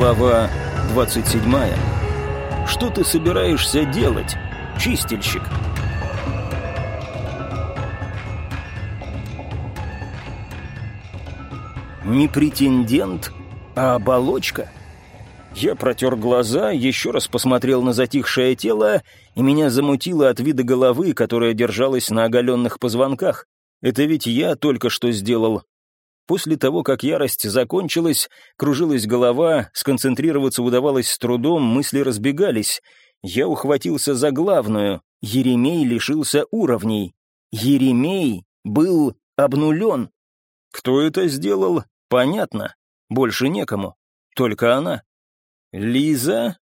Глава 27. Что ты собираешься делать, чистильщик? Не претендент, а оболочка? Я протер глаза, еще раз посмотрел на затихшее тело, и меня замутило от вида головы, которая держалась на оголенных позвонках. Это ведь я только что сделал, После того, как ярость закончилась, кружилась голова, сконцентрироваться удавалось с трудом, мысли разбегались. Я ухватился за главную. Еремей лишился уровней. Еремей был обнулен. Кто это сделал, понятно. Больше некому. Только она. «Лиза?»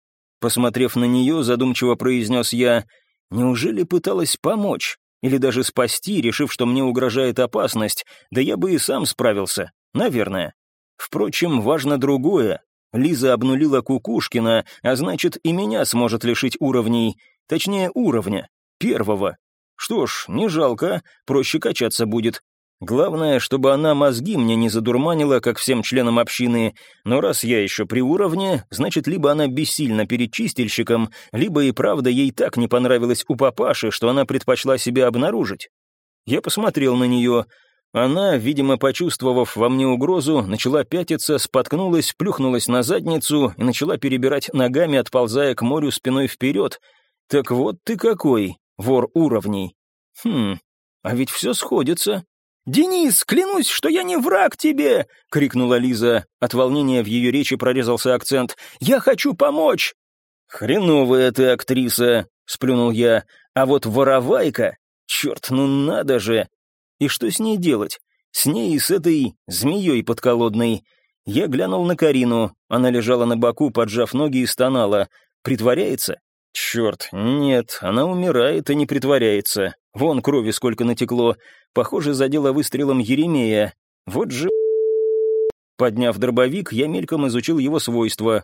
Посмотрев на нее, задумчиво произнес я, «Неужели пыталась помочь?» Или даже спасти, решив, что мне угрожает опасность, да я бы и сам справился, наверное. Впрочем, важно другое. Лиза обнулила Кукушкина, а значит, и меня сможет лишить уровней, точнее, уровня, первого. Что ж, не жалко, проще качаться будет. Главное, чтобы она мозги мне не задурманила, как всем членам общины, но раз я еще при уровне, значит, либо она бессильна перед чистильщиком, либо и правда ей так не понравилось у папаши, что она предпочла себя обнаружить. Я посмотрел на нее. Она, видимо, почувствовав во мне угрозу, начала пятиться, споткнулась, плюхнулась на задницу и начала перебирать ногами, отползая к морю спиной вперед. «Так вот ты какой, вор уровней!» «Хм, а ведь все сходится. «Денис, клянусь, что я не враг тебе!» — крикнула Лиза. От волнения в ее речи прорезался акцент. «Я хочу помочь!» «Хреновая ты актриса!» — сплюнул я. «А вот воровайка! Черт, ну надо же!» «И что с ней делать? С ней и с этой змеей подколодной?» Я глянул на Карину. Она лежала на боку, поджав ноги и стонала. «Притворяется?» «Черт, нет, она умирает и не притворяется. Вон крови сколько натекло. Похоже, задело выстрелом Еремея. Вот же... Подняв дробовик, я мельком изучил его свойства.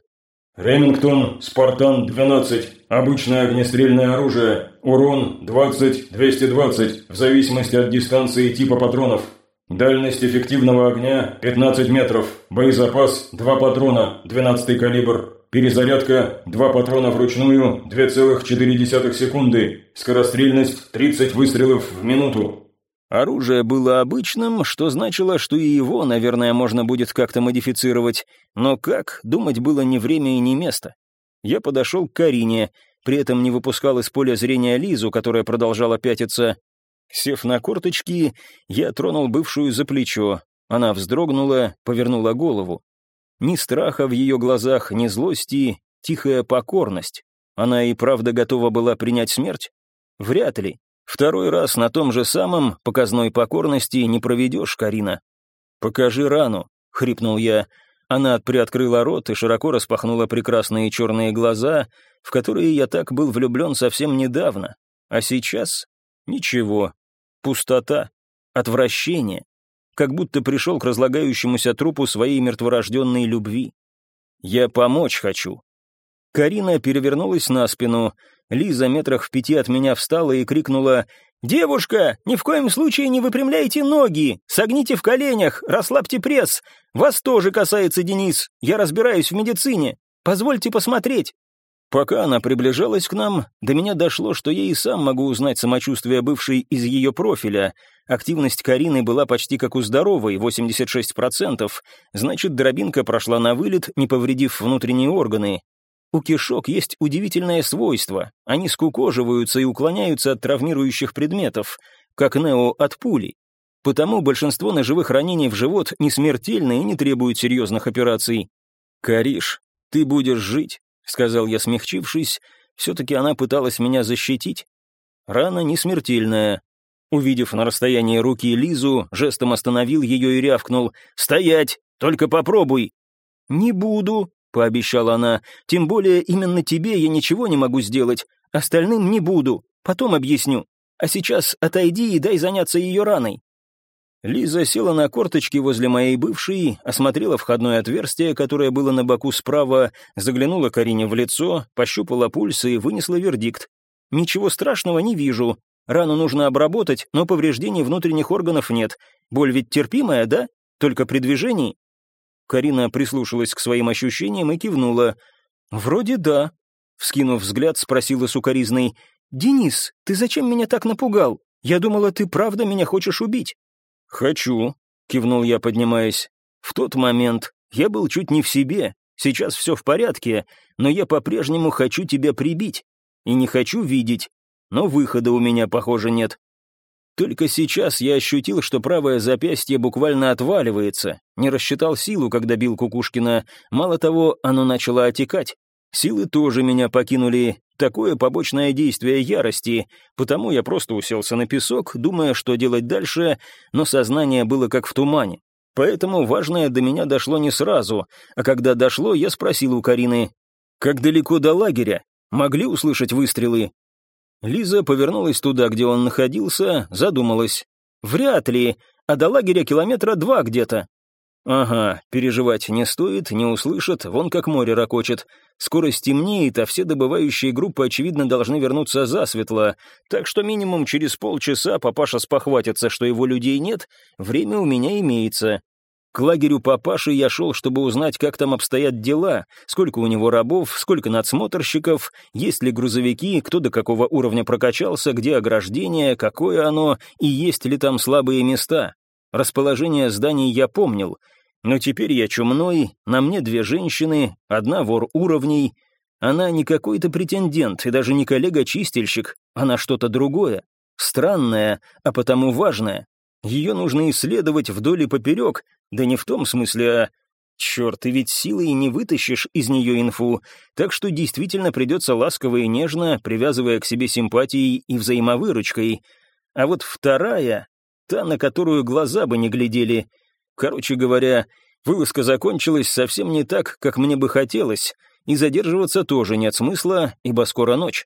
«Ремингтон, Спартан-12. Обычное огнестрельное оружие. Урон 20-220, в зависимости от дистанции и типа патронов. Дальность эффективного огня 15 метров. Боезапас 2 патрона, 12 калибр. Перезарядка 2 патрона вручную, 2,4 секунды. Скорострельность 30 выстрелов в минуту. Оружие было обычным, что значило, что и его, наверное, можно будет как-то модифицировать. Но как, думать было не время и не место. Я подошел к Карине, при этом не выпускал из поля зрения Лизу, которая продолжала пятиться. Сев на корточки, я тронул бывшую за плечо. Она вздрогнула, повернула голову. Ни страха в ее глазах, ни злости, тихая покорность. Она и правда готова была принять смерть? Вряд ли. Второй раз на том же самом показной покорности не проведешь, Карина. «Покажи рану», — хрипнул я. Она приоткрыла рот и широко распахнула прекрасные черные глаза, в которые я так был влюблен совсем недавно. А сейчас — ничего. Пустота, отвращение как будто пришел к разлагающемуся трупу своей мертворожденной любви. «Я помочь хочу». Карина перевернулась на спину. Лиза метрах в пяти от меня встала и крикнула «Девушка, ни в коем случае не выпрямляйте ноги, согните в коленях, расслабьте пресс. Вас тоже касается, Денис, я разбираюсь в медицине. Позвольте посмотреть». Пока она приближалась к нам, до меня дошло, что я и сам могу узнать самочувствие бывшей из ее профиля. Активность Карины была почти как у здоровой, 86%, значит, дробинка прошла на вылет, не повредив внутренние органы. У кишок есть удивительное свойство. Они скукоживаются и уклоняются от травмирующих предметов, как Нео от пули. Потому большинство ножевых ранений в живот не смертельны и не требуют серьезных операций. «Кариш, ты будешь жить, сказал я, смягчившись, все-таки она пыталась меня защитить. Рана не смертельная. Увидев на расстоянии руки Лизу, жестом остановил ее и рявкнул «Стоять! Только попробуй!» «Не буду», — пообещала она, «тем более именно тебе я ничего не могу сделать, остальным не буду, потом объясню. А сейчас отойди и дай заняться ее раной». Лиза села на корточки возле моей бывшей, осмотрела входное отверстие, которое было на боку справа, заглянула Карине в лицо, пощупала пульс и вынесла вердикт. «Ничего страшного не вижу. Рану нужно обработать, но повреждений внутренних органов нет. Боль ведь терпимая, да? Только при движении?» Карина прислушалась к своим ощущениям и кивнула. «Вроде да», — вскинув взгляд, спросила сукоризной. «Денис, ты зачем меня так напугал? Я думала, ты правда меня хочешь убить». «Хочу», — кивнул я, поднимаясь. «В тот момент я был чуть не в себе. Сейчас все в порядке, но я по-прежнему хочу тебя прибить. И не хочу видеть. Но выхода у меня, похоже, нет. Только сейчас я ощутил, что правое запястье буквально отваливается. Не рассчитал силу, когда бил Кукушкина. Мало того, оно начало отекать. Силы тоже меня покинули. Такое побочное действие ярости. Потому я просто уселся на песок, думая, что делать дальше, но сознание было как в тумане. Поэтому важное до меня дошло не сразу, а когда дошло, я спросил у Карины, «Как далеко до лагеря? Могли услышать выстрелы?» Лиза повернулась туда, где он находился, задумалась. «Вряд ли, а до лагеря километра два где-то». «Ага, переживать не стоит, не услышат, вон как море ракочет. Скоро стемнеет, а все добывающие группы, очевидно, должны вернуться засветло, так что минимум через полчаса папаша спохватится, что его людей нет, время у меня имеется. К лагерю папаши я шел, чтобы узнать, как там обстоят дела, сколько у него рабов, сколько надсмотрщиков, есть ли грузовики, кто до какого уровня прокачался, где ограждение, какое оно и есть ли там слабые места. Расположение зданий я помнил, но теперь я чумной, на мне две женщины, одна вор уровней. Она не какой-то претендент и даже не коллега-чистильщик, она что-то другое, странное, а потому важное. Ее нужно исследовать вдоль и поперек, да не в том смысле, а... Черт, ты ведь силой не вытащишь из нее инфу, так что действительно придется ласково и нежно, привязывая к себе симпатией и взаимовыручкой. А вот вторая, та, на которую глаза бы не глядели. Короче говоря, вылазка закончилась совсем не так, как мне бы хотелось, и задерживаться тоже нет смысла, ибо скоро ночь.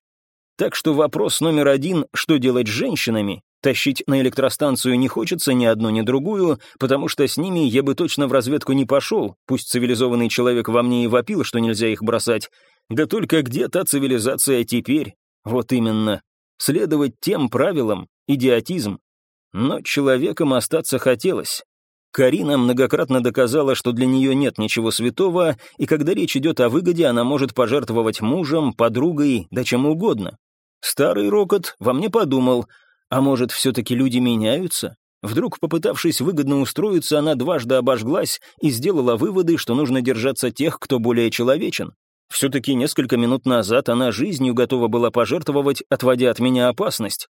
Так что вопрос номер один, что делать с женщинами, Тащить на электростанцию не хочется ни одну, ни другую, потому что с ними я бы точно в разведку не пошел, пусть цивилизованный человек во мне и вопил, что нельзя их бросать. Да только где та цивилизация теперь? Вот именно. Следовать тем правилам — идиотизм. Но человеком остаться хотелось. Карина многократно доказала, что для нее нет ничего святого, и когда речь идет о выгоде, она может пожертвовать мужем, подругой, да чем угодно. Старый Рокот во мне подумал — а может, все-таки люди меняются? Вдруг, попытавшись выгодно устроиться, она дважды обожглась и сделала выводы, что нужно держаться тех, кто более человечен. Все-таки несколько минут назад она жизнью готова была пожертвовать, отводя от меня опасность.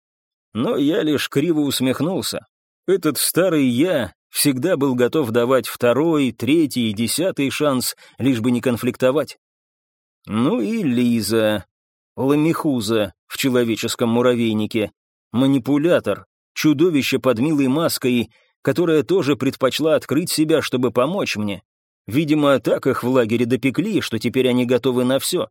Но я лишь криво усмехнулся. Этот старый я всегда был готов давать второй, третий и десятый шанс, лишь бы не конфликтовать. Ну и Лиза, ламихуза в человеческом муравейнике. Манипулятор, чудовище под милой маской, которая тоже предпочла открыть себя, чтобы помочь мне. Видимо, так их в лагере допекли, что теперь они готовы на все.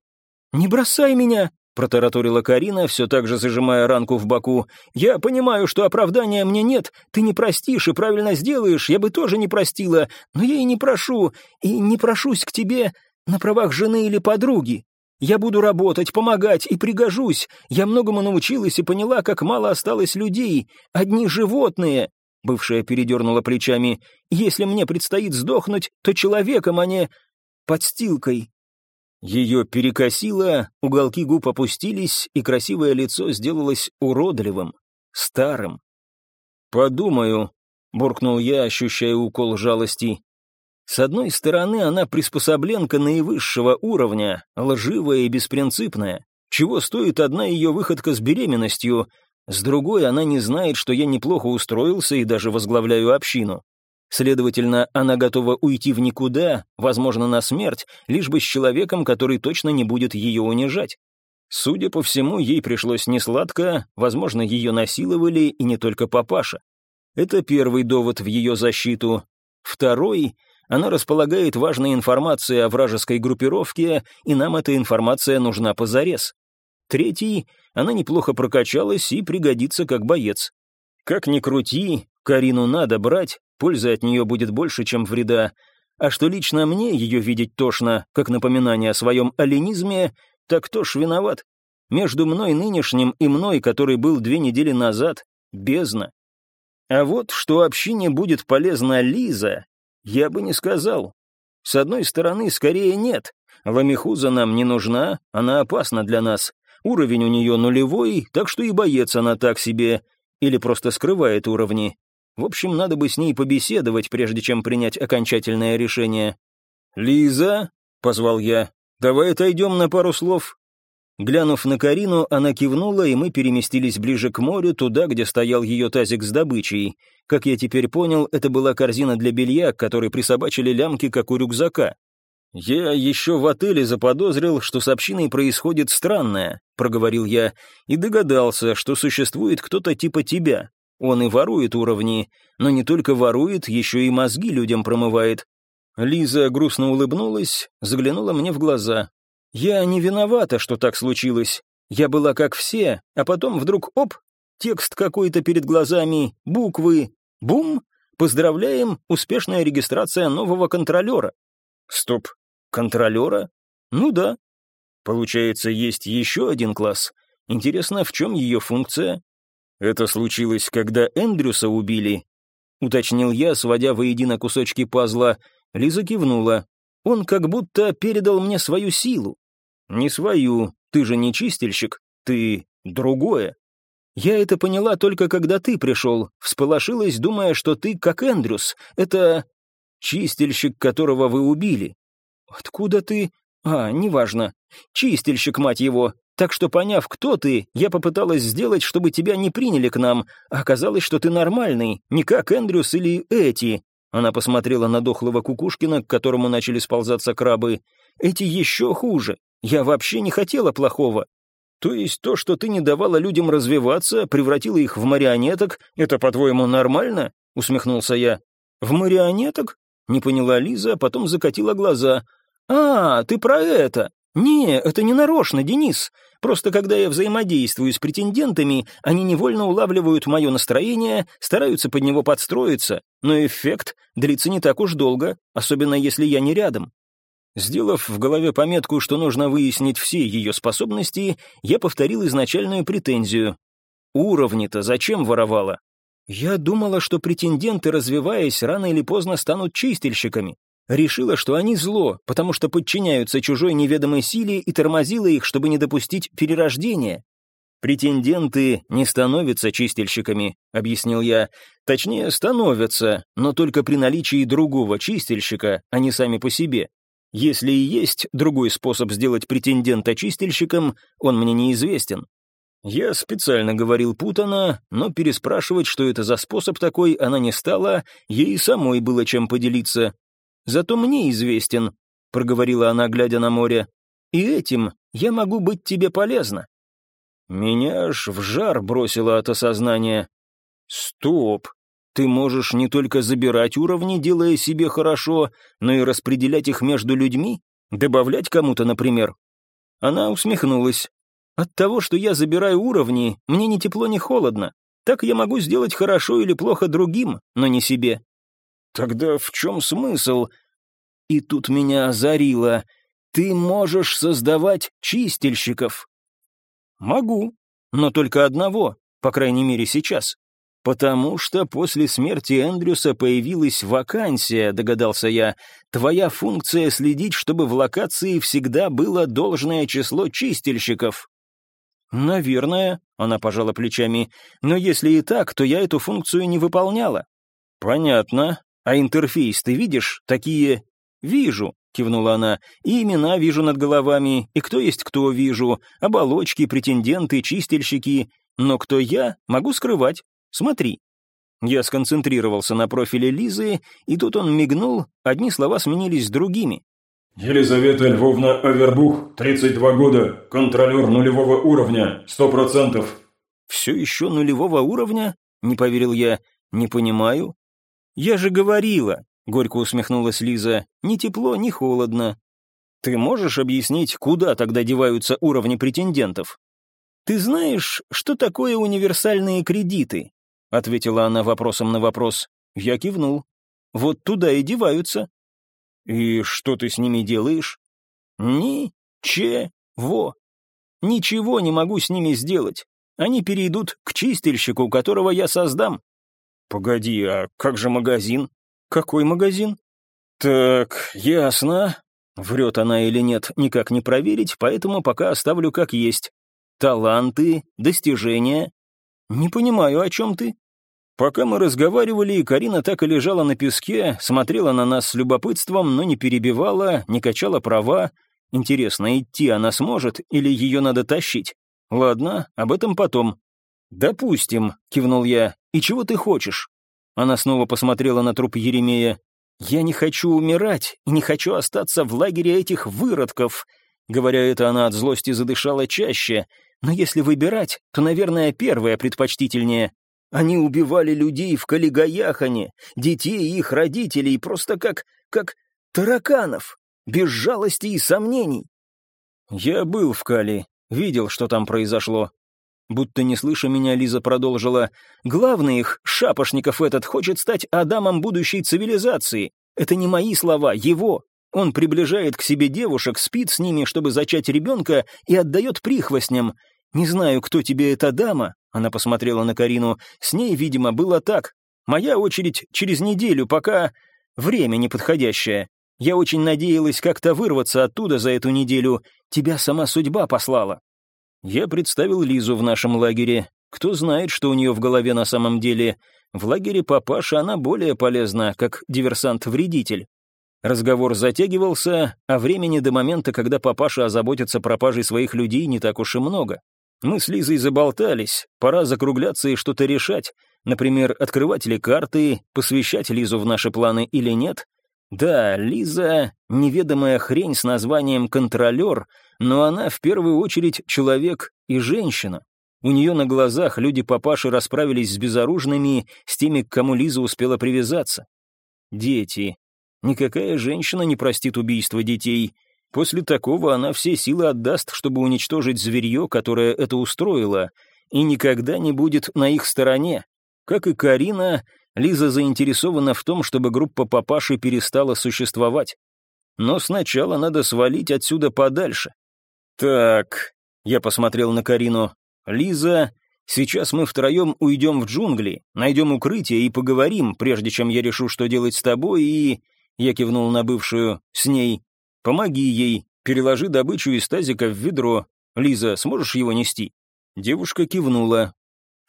«Не бросай меня!» — протараторила Карина, все так же зажимая ранку в боку. «Я понимаю, что оправдания мне нет, ты не простишь и правильно сделаешь, я бы тоже не простила, но я и не прошу, и не прошусь к тебе на правах жены или подруги. Я буду работать, помогать и пригожусь. Я многому научилась и поняла, как мало осталось людей. Одни животные. Бывшая передернула плечами. Если мне предстоит сдохнуть, то человеком, а не подстилкой. Ее перекосило, уголки губ опустились, и красивое лицо сделалось уродливым, старым. «Подумаю», — буркнул я, ощущая укол жалости. С одной стороны, она приспособленка наивысшего уровня, лживая и беспринципная, чего стоит одна ее выходка с беременностью, с другой, она не знает, что я неплохо устроился и даже возглавляю общину. Следовательно, она готова уйти в никуда, возможно, на смерть, лишь бы с человеком, который точно не будет ее унижать. Судя по всему, ей пришлось несладко, возможно, ее насиловали и не только папаша. Это первый довод в ее защиту. Второй — она располагает важной информацией о вражеской группировке, и нам эта информация нужна позарез. Третий, она неплохо прокачалась и пригодится как боец. Как ни крути, Карину надо брать, пользы от нее будет больше, чем вреда. А что лично мне ее видеть тошно, как напоминание о своем оленизме, так кто ж виноват? Между мной нынешним и мной, который был две недели назад, бездна. А вот что общине будет полезна Лиза, я бы не сказал. С одной стороны, скорее нет. Ламихуза нам не нужна, она опасна для нас. Уровень у нее нулевой, так что и боец она так себе. Или просто скрывает уровни. В общем, надо бы с ней побеседовать, прежде чем принять окончательное решение. «Лиза», — позвал я, — «давай отойдем на пару слов». Глянув на Карину, она кивнула, и мы переместились ближе к морю, туда, где стоял ее тазик с добычей. Как я теперь понял, это была корзина для белья, к которой присобачили лямки, как у рюкзака. «Я еще в отеле заподозрил, что с общиной происходит странное», — проговорил я, и догадался, что существует кто-то типа тебя. Он и ворует уровни, но не только ворует, еще и мозги людям промывает. Лиза грустно улыбнулась, заглянула мне в глаза. «Я не виновата, что так случилось. Я была как все, а потом вдруг оп, текст какой-то перед глазами, буквы, бум, поздравляем, успешная регистрация нового контролера». «Стоп, контролера? Ну да. Получается, есть еще один класс. Интересно, в чем ее функция? Это случилось, когда Эндрюса убили?» Уточнил я, сводя воедино кусочки пазла. Лиза кивнула. «Он как будто передал мне свою силу». «Не свою. Ты же не чистильщик. Ты другое». «Я это поняла только когда ты пришел. Всполошилась, думая, что ты как Эндрюс. Это чистильщик, которого вы убили». «Откуда ты?» «А, неважно. Чистильщик, мать его. Так что, поняв, кто ты, я попыталась сделать, чтобы тебя не приняли к нам. А оказалось, что ты нормальный, не как Эндрюс или Эти». Она посмотрела на дохлого Кукушкина, к которому начали сползаться крабы. «Эти еще хуже. Я вообще не хотела плохого. То есть то, что ты не давала людям развиваться, превратила их в марионеток, это, по-твоему, нормально?» — усмехнулся я. «В марионеток?» — не поняла Лиза, а потом закатила глаза. «А, ты про это! «Не, это не нарочно, Денис. Просто когда я взаимодействую с претендентами, они невольно улавливают мое настроение, стараются под него подстроиться, но эффект длится не так уж долго, особенно если я не рядом». Сделав в голове пометку, что нужно выяснить все ее способности, я повторил изначальную претензию. «Уровни-то зачем воровала?» «Я думала, что претенденты, развиваясь, рано или поздно станут чистильщиками решила, что они зло, потому что подчиняются чужой неведомой силе и тормозила их, чтобы не допустить перерождения. «Претенденты не становятся чистильщиками», — объяснил я. «Точнее, становятся, но только при наличии другого чистильщика, а не сами по себе. Если и есть другой способ сделать претендента чистильщиком, он мне неизвестен». Я специально говорил путано, но переспрашивать, что это за способ такой, она не стала, ей самой было чем поделиться, Зато мне известен», — проговорила она, глядя на море, «и этим я могу быть тебе полезна». Меня аж в жар бросило от осознания. «Стоп! Ты можешь не только забирать уровни, делая себе хорошо, но и распределять их между людьми? Добавлять кому-то, например?» Она усмехнулась. «От того, что я забираю уровни, мне ни тепло, ни холодно. Так я могу сделать хорошо или плохо другим, но не себе. Тогда в чем смысл? И тут меня озарило. Ты можешь создавать чистильщиков. Могу, но только одного, по крайней мере сейчас. «Потому что после смерти Эндрюса появилась вакансия», — догадался я. «Твоя функция следить, чтобы в локации всегда было должное число чистильщиков». «Наверное», — она пожала плечами, «но если и так, то я эту функцию не выполняла». «Понятно. А интерфейс ты видишь? Такие...» «Вижу», — кивнула она, — «и имена вижу над головами, и кто есть кто вижу, оболочки, претенденты, чистильщики. Но кто я, могу скрывать. Смотри». Я сконцентрировался на профиле Лизы, и тут он мигнул, одни слова сменились другими. «Елизавета Львовна Авербух, 32 года, контролер нулевого уровня, 100%. «Все еще нулевого уровня?» — не поверил я. «Не понимаю. «Я же говорила», — горько усмехнулась Лиза, — «ни тепло, ни холодно». «Ты можешь объяснить, куда тогда деваются уровни претендентов?» «Ты знаешь, что такое универсальные кредиты?» — ответила она вопросом на вопрос. Я кивнул. «Вот туда и деваются». «И что ты с ними делаешь?» «Ни-че-во. Ничего не могу с ними сделать. Они перейдут к чистильщику, которого я создам. «Погоди, а как же магазин?» «Какой магазин?» «Так, ясно. Врет она или нет, никак не проверить, поэтому пока оставлю как есть. Таланты, достижения. Не понимаю, о чем ты?» Пока мы разговаривали, Карина так и лежала на песке, смотрела на нас с любопытством, но не перебивала, не качала права. Интересно, идти она сможет или ее надо тащить? Ладно, об этом потом. «Допустим», — кивнул я. «И чего ты хочешь?» Она снова посмотрела на труп Еремея. «Я не хочу умирать и не хочу остаться в лагере этих выродков». Говоря это, она от злости задышала чаще. «Но если выбирать, то, наверное, первое предпочтительнее. Они убивали людей в Калигаяхане, детей и их родителей, просто как... как тараканов, без жалости и сомнений. Я был в Кали, видел, что там произошло. Будто не слыша меня, Лиза продолжила. «Главный их, Шапошников этот, хочет стать Адамом будущей цивилизации. Это не мои слова, его. Он приближает к себе девушек, спит с ними, чтобы зачать ребенка, и отдает прихвостням. Не знаю, кто тебе эта дама, она посмотрела на Карину. «С ней, видимо, было так. Моя очередь через неделю, пока... Время неподходящее. Я очень надеялась как-то вырваться оттуда за эту неделю. Тебя сама судьба послала». Я представил Лизу в нашем лагере. Кто знает, что у нее в голове на самом деле. В лагере папаша она более полезна, как диверсант-вредитель. Разговор затягивался, а времени до момента, когда папаша озаботится пропажей своих людей, не так уж и много. Мы с Лизой заболтались, пора закругляться и что-то решать. Например, открывать ли карты, посвящать Лизу в наши планы или нет. Да, Лиза — неведомая хрень с названием «контролер», но она в первую очередь человек и женщина. У нее на глазах люди-папаши расправились с безоружными, с теми, к кому Лиза успела привязаться. Дети. Никакая женщина не простит убийство детей — После такого она все силы отдаст, чтобы уничтожить зверье, которое это устроило, и никогда не будет на их стороне. Как и Карина, Лиза заинтересована в том, чтобы группа папаши перестала существовать. Но сначала надо свалить отсюда подальше. «Так», — я посмотрел на Карину, — «Лиза, сейчас мы втроем уйдем в джунгли, найдем укрытие и поговорим, прежде чем я решу, что делать с тобой и...» Я кивнул на бывшую, с ней. Помоги ей, переложи добычу из тазика в ведро. Лиза, сможешь его нести?» Девушка кивнула.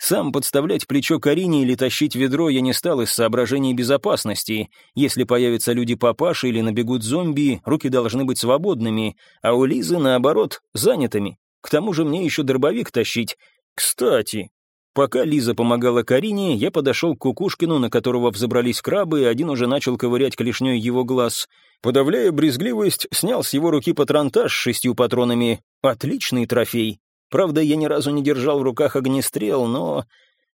Сам подставлять плечо Карине или тащить ведро я не стал из соображений безопасности. Если появятся люди папаши или набегут зомби, руки должны быть свободными, а у Лизы, наоборот, занятыми. К тому же мне еще дробовик тащить. Кстати, Пока Лиза помогала Карине, я подошел к Кукушкину, на которого взобрались крабы, и один уже начал ковырять клешней его глаз. Подавляя брезгливость, снял с его руки патронтаж с шестью патронами. Отличный трофей. Правда, я ни разу не держал в руках огнестрел, но...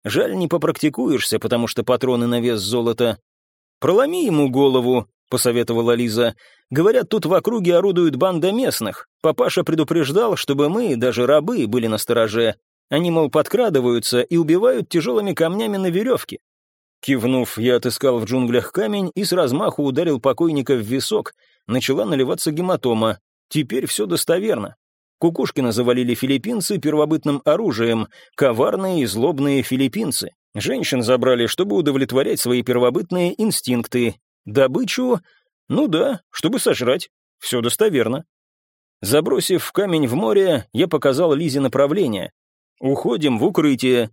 Жаль, не попрактикуешься, потому что патроны на вес золота. «Проломи ему голову», — посоветовала Лиза. «Говорят, тут в округе орудует банда местных. Папаша предупреждал, чтобы мы, даже рабы, были на стороже. Они, мол, подкрадываются и убивают тяжелыми камнями на веревке. Кивнув, я отыскал в джунглях камень и с размаху ударил покойника в висок. Начала наливаться гематома. Теперь все достоверно. Кукушкина завалили филиппинцы первобытным оружием, коварные и злобные филиппинцы. Женщин забрали, чтобы удовлетворять свои первобытные инстинкты. Добычу? Ну да, чтобы сожрать. Все достоверно. Забросив камень в море, я показал Лизе направление. «Уходим в укрытие».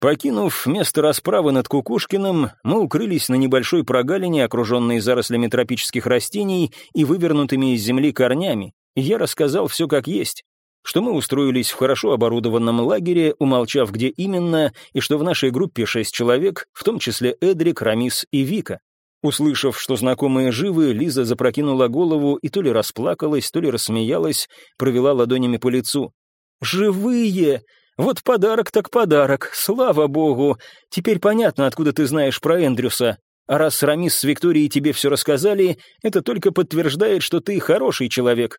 Покинув место расправы над Кукушкиным, мы укрылись на небольшой прогалине, окруженной зарослями тропических растений и вывернутыми из земли корнями, я рассказал все как есть что мы устроились в хорошо оборудованном лагере, умолчав где именно, и что в нашей группе шесть человек, в том числе Эдрик, Рамис и Вика. Услышав, что знакомые живы, Лиза запрокинула голову и то ли расплакалась, то ли рассмеялась, провела ладонями по лицу. «Живые! Вот подарок так подарок, слава богу! Теперь понятно, откуда ты знаешь про Эндрюса. А раз Рамис с Викторией тебе все рассказали, это только подтверждает, что ты хороший человек».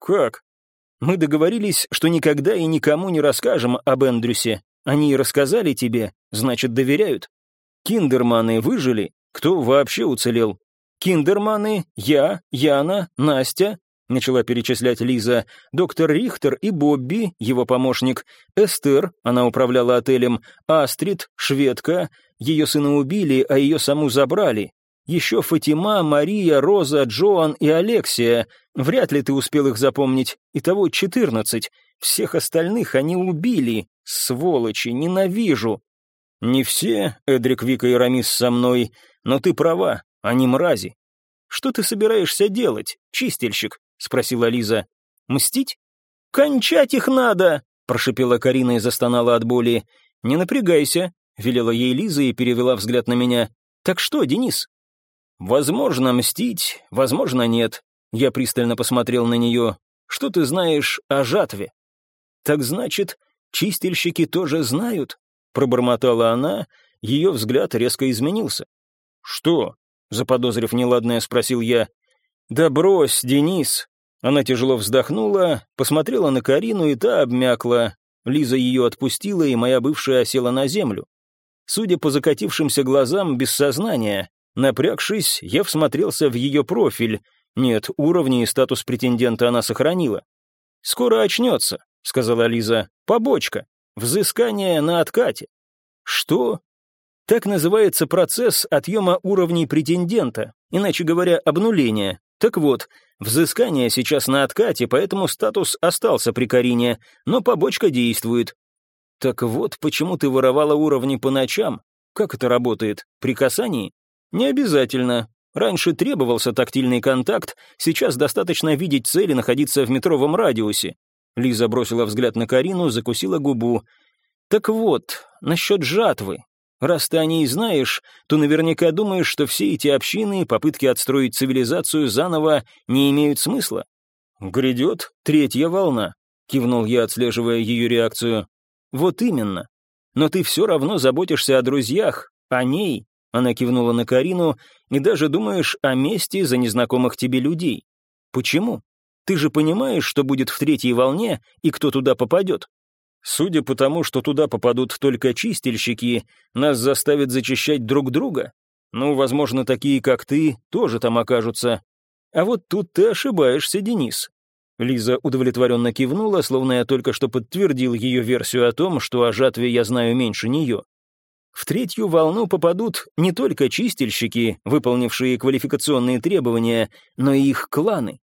«Как?» «Мы договорились, что никогда и никому не расскажем об Эндрюсе. Они рассказали тебе, значит, доверяют. Киндерманы выжили? Кто вообще уцелел? Киндерманы, я, Яна, Настя, начала перечислять Лиза, доктор Рихтер и Бобби, его помощник, Эстер, она управляла отелем, Астрид, шведка, ее сына убили, а ее саму забрали. Еще Фатима, Мария, Роза, Джоан и Алексия. Вряд ли ты успел их запомнить. Итого четырнадцать. Всех остальных они убили. Сволочи, ненавижу. Не все, Эдрик, Вика и Рамис со мной, но ты права, они мрази. Что ты собираешься делать, чистильщик? Спросила Лиза. Мстить? Кончать их надо! Прошипела Карина и застонала от боли. Не напрягайся, велела ей Лиза и перевела взгляд на меня. Так что, Денис? Возможно, мстить, возможно, нет. Я пристально посмотрел на нее. Что ты знаешь о жатве? Так значит, чистильщики тоже знают? Пробормотала она, ее взгляд резко изменился. «Что?» — заподозрив неладное, спросил я. «Да брось, Денис!» Она тяжело вздохнула, посмотрела на Карину, и та обмякла. Лиза ее отпустила, и моя бывшая села на землю. Судя по закатившимся глазам, без сознания. Напрягшись, я всмотрелся в ее профиль. Нет, уровни и статус претендента она сохранила. «Скоро очнется», — сказала Лиза. «Побочка. Взыскание на откате. Что? Так называется процесс отъема уровней претендента, иначе говоря, обнуления. Так вот, взыскание сейчас на откате, поэтому статус остался при Карине, но побочка действует. Так вот, почему ты воровала уровни по ночам? Как это работает? При касании? Не обязательно. Раньше требовался тактильный контакт, сейчас достаточно видеть цель и находиться в метровом радиусе. Лиза бросила взгляд на Карину, закусила губу. «Так вот, насчет жатвы. Раз ты о ней знаешь, то наверняка думаешь, что все эти общины, попытки отстроить цивилизацию заново не имеют смысла. Грядет третья волна», — кивнул я, отслеживая ее реакцию. «Вот именно. Но ты все равно заботишься о друзьях, о ней», — она кивнула на Карину, «и даже думаешь о месте за незнакомых тебе людей. Почему?» Ты же понимаешь, что будет в третьей волне и кто туда попадет? Судя по тому, что туда попадут только чистильщики, нас заставят зачищать друг друга. Ну, возможно, такие, как ты, тоже там окажутся. А вот тут ты ошибаешься, Денис. Лиза удовлетворенно кивнула, словно я только что подтвердил ее версию о том, что о жатве я знаю меньше нее. В третью волну попадут не только чистильщики, выполнившие квалификационные требования, но и их кланы.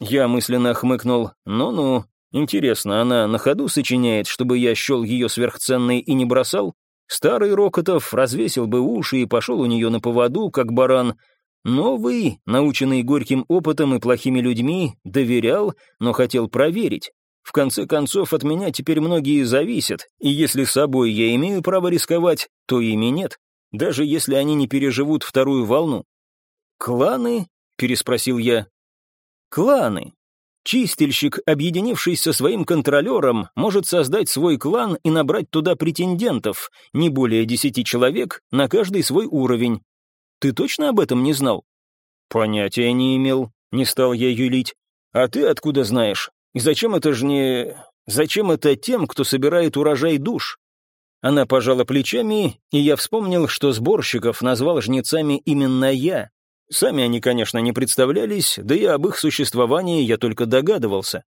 Я мысленно хмыкнул. «Ну-ну, интересно, она на ходу сочиняет, чтобы я счел ее сверхценной и не бросал? Старый Рокотов развесил бы уши и пошел у нее на поводу, как баран. Новый, наученный горьким опытом и плохими людьми, доверял, но хотел проверить. В конце концов, от меня теперь многие зависят, и если собой я имею право рисковать, то ими нет, даже если они не переживут вторую волну. «Кланы?» — переспросил я. Кланы. Чистильщик, объединившись со своим контролером, может создать свой клан и набрать туда претендентов, не более десяти человек, на каждый свой уровень. Ты точно об этом не знал? Понятия не имел, не стал я юлить. А ты откуда знаешь? И зачем это ж не... Зачем это тем, кто собирает урожай душ? Она пожала плечами, и я вспомнил, что сборщиков назвал жнецами именно я, Сами они, конечно, не представлялись, да и об их существовании я только догадывался.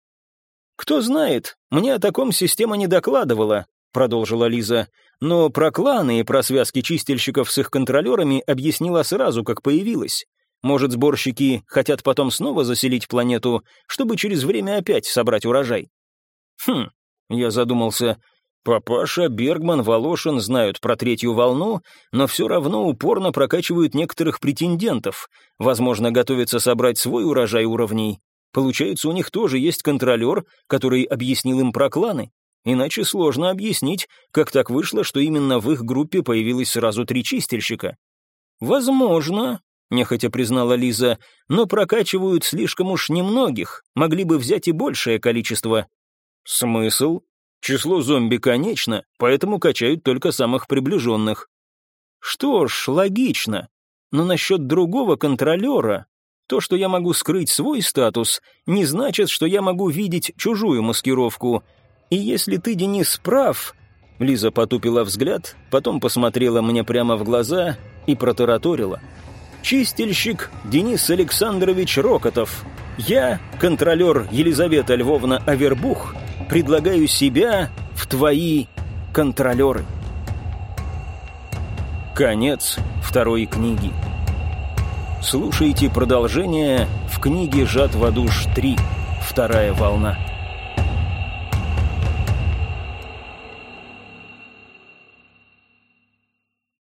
«Кто знает, мне о таком система не докладывала», — продолжила Лиза, «но про кланы и про связки чистильщиков с их контролерами объяснила сразу, как появилась. Может, сборщики хотят потом снова заселить планету, чтобы через время опять собрать урожай?» «Хм», — я задумался, Папаша, Бергман, Волошин знают про третью волну, но все равно упорно прокачивают некоторых претендентов, возможно, готовятся собрать свой урожай уровней. Получается, у них тоже есть контролер, который объяснил им про кланы. Иначе сложно объяснить, как так вышло, что именно в их группе появилось сразу три чистильщика. «Возможно», — нехотя признала Лиза, «но прокачивают слишком уж немногих, могли бы взять и большее количество». «Смысл?» Число зомби конечно, поэтому качают только самых приближенных. Что ж, логично. Но насчет другого контролера, то, что я могу скрыть свой статус, не значит, что я могу видеть чужую маскировку. И если ты, Денис, прав... Лиза потупила взгляд, потом посмотрела мне прямо в глаза и протараторила. «Чистильщик Денис Александрович Рокотов. Я, контролер Елизавета Львовна Авербух, предлагаю себя в твои контролеры. Конец второй книги. Слушайте продолжение в книге «Жатва душ 3. Вторая волна».